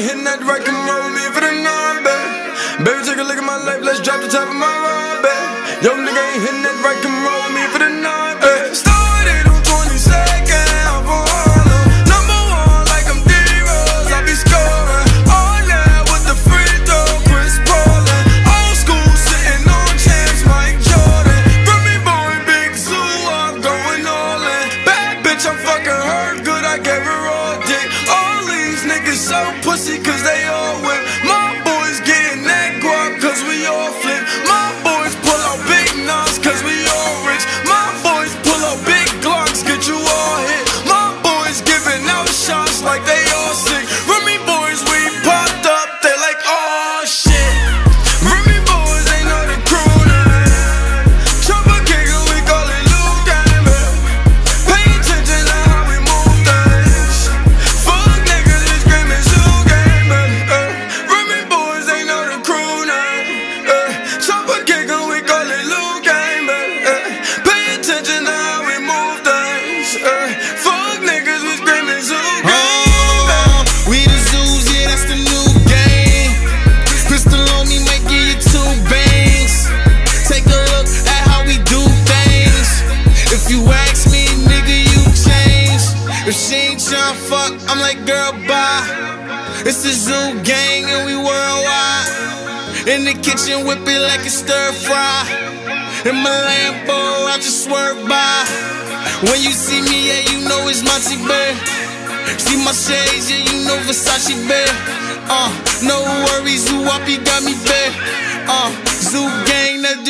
hitting that rock and roll, me for the not, baby. Baby, take a look at my life, let's drop the top of my c'est que You ask me, nigga, you changed. If she ain't tryna fuck, I'm like, girl, bye. It's the Zoo gang and we worldwide. In the kitchen, whip it like a stir fry. In my Lambo, I just swerve by. When you see me, yeah, you know it's Monty Bear. See my shades, yeah, you know Versace Bear. Uh, no worries, Zoo Zuwapi got me bare. Uh, Zoo gang, that